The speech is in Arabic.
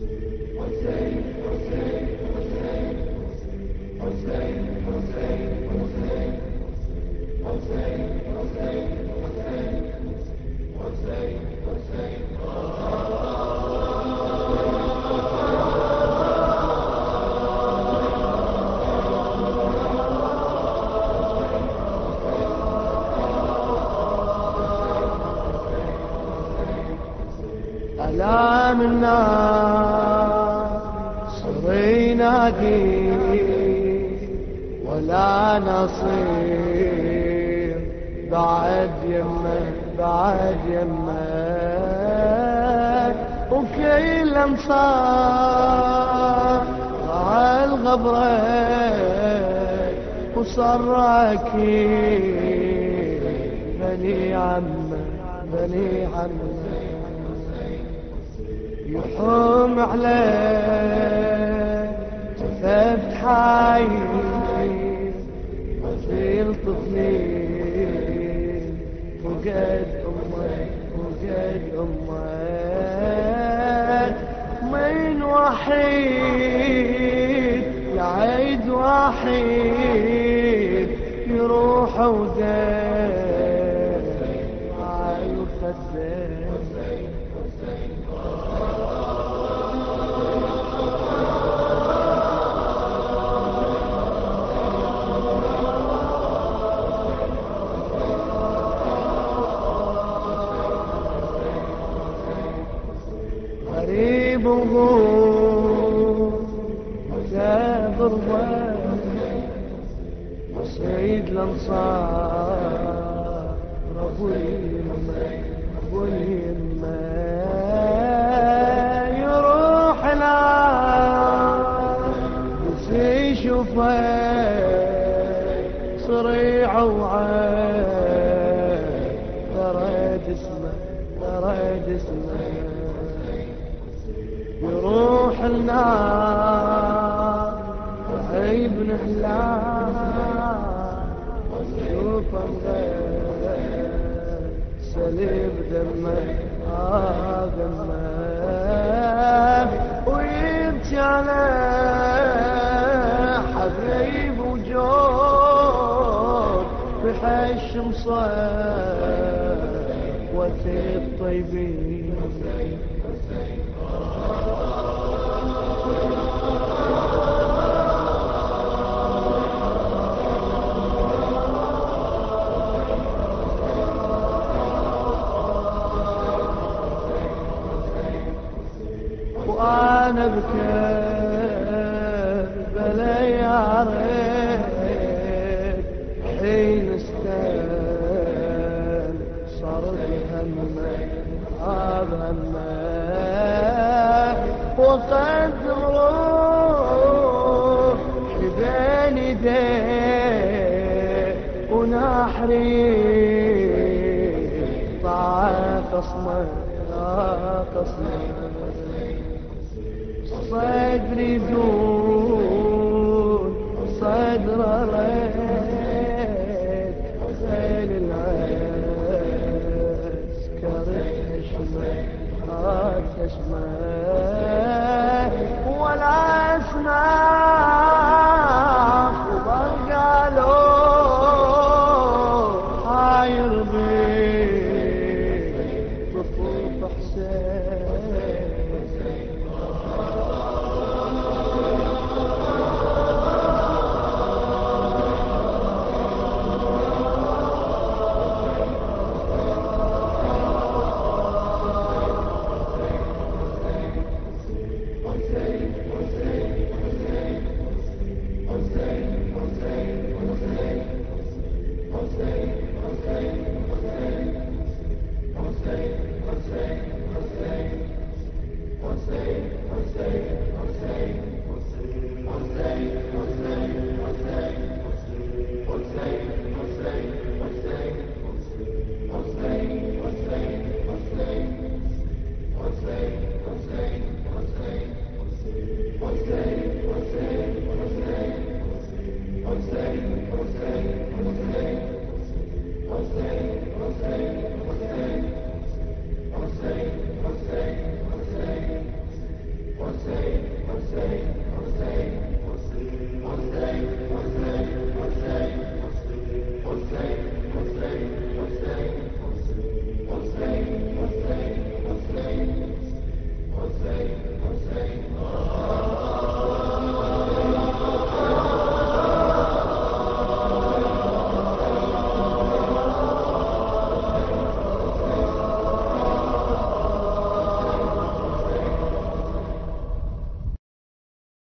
صر ينادي ولا نصير بعد يمه بعد يمه وكل انصار على الغبره وصركي بني عمه بني عمه يحوم عليه امه من وحيد يعيد وحيد يروح ودين على الخدين وغور مسافر وسيد الأنصار أبو اليمه أبو اليمه يروح لا بس يشوفه صريع وعين ترى اسمه ترى اسمه النار عيب نحلاه شوف مغير سليب دمه آه دمه ويبكي على حبيب وجود بحش مصير وثيب طيبين وأنا بكربلا يا ريت. حين استن صار همه هذا همه وقد روح بين يديه ونحري طاع قصمه قصمه صدري دون صدر ريت خيل العسكر تشمه تشمه